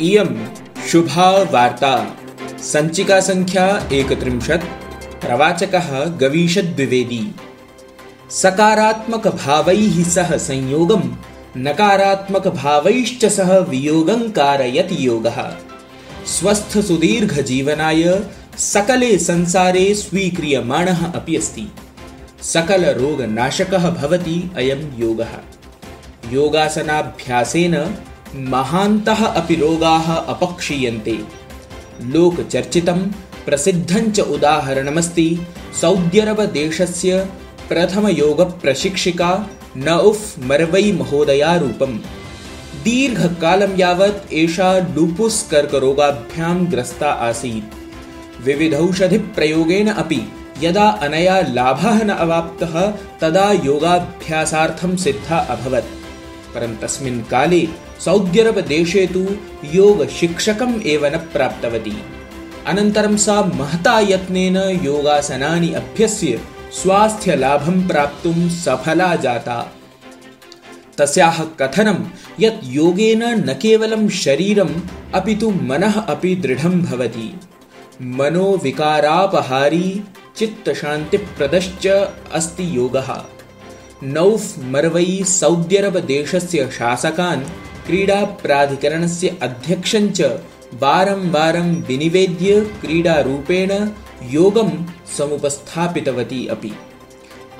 इयं शुभा वार्ता सञ्चिकासङ्ख्या एकत्रिंशत्। प्रवाचकः गवीषद्विवेदी सकारात्मकभावैः सह संयोगं, नकारात्मकभावैश्च सह वियोगं कारयति योगः। स्वस्थसुदीर्घजीवनाय सकले संसारे स्वीक्रियमाणः अपि अस्ति। सकलरोगनाशकः भवति अयं योगः। योगासनाभ्यासेन महान्तः अपि रोगाः अपक्षीयन्ते। लोकचर्चितं प्रसिद्धञ्च उदाहरणमस्ति सौद्यरबदेशस्य प्रथमयोगप्रशिक्षिका नौफ् मर्वै महोदयारूपम् दीर्घकालं यावत् एषा लूपुस् कर्करोगाभ्यां ग्रस्ता आसीत्। विविधौषधिप्रयोगेन अपि यदा अनया लाभः न अवाप्तः, तदा योगाभ्यासार्थं सिद्धा अभवत्। परं तस्मिन् काले सौद्यरबदेशे तु योगशिक्षकम् एव न प्राप्तवती। अनन्तरं सा महता यत्नेन योगासनानि अभ्यस्य स्वास्थ्यलाभं प्राप्तुं सफला जाता। तस्याः कथनं यत् योगेन न केवलं शरीरम् अपि तु मनः अपि दृढं भवति। मनोविकारापहारी चित्तशान्तिप्रदश्च अस्ति योगः। नौफ् मर्वै सौद्यरबदेशस्य शासकान् क्रीडाप्राधिकरणस्य अध्यक्षञ्च वारं वारं विनिवेद्य क्रीडारूपेण योगं समुपस्थापितवती अपि.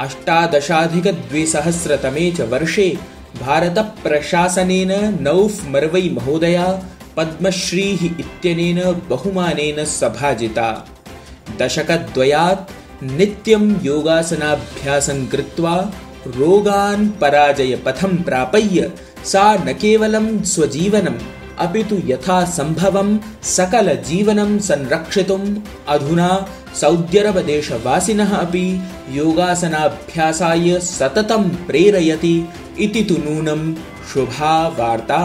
अष्टादशाधिकद्विसहस्रतमे च वर्षे भारतप्रशासनेन नौफ् मर्वै महोदया पद्मश्रीः इत्यनेन बहुमानेन सभाजिता. दशकद्वयात् नित्यं योगासनाभ्यासं कृत्वा रोगान् पराजयपथं प्रापय्य सा न केवलं स्वजीवनम् अपि तु यथा सम्भवं सकलजीवनं संरक्षितुम् अधुना सौद्यरबदेशवासिनः अपि योगासनाभ्यासाय सततं प्रेरयति इति तु नूनं शुभा वार्ता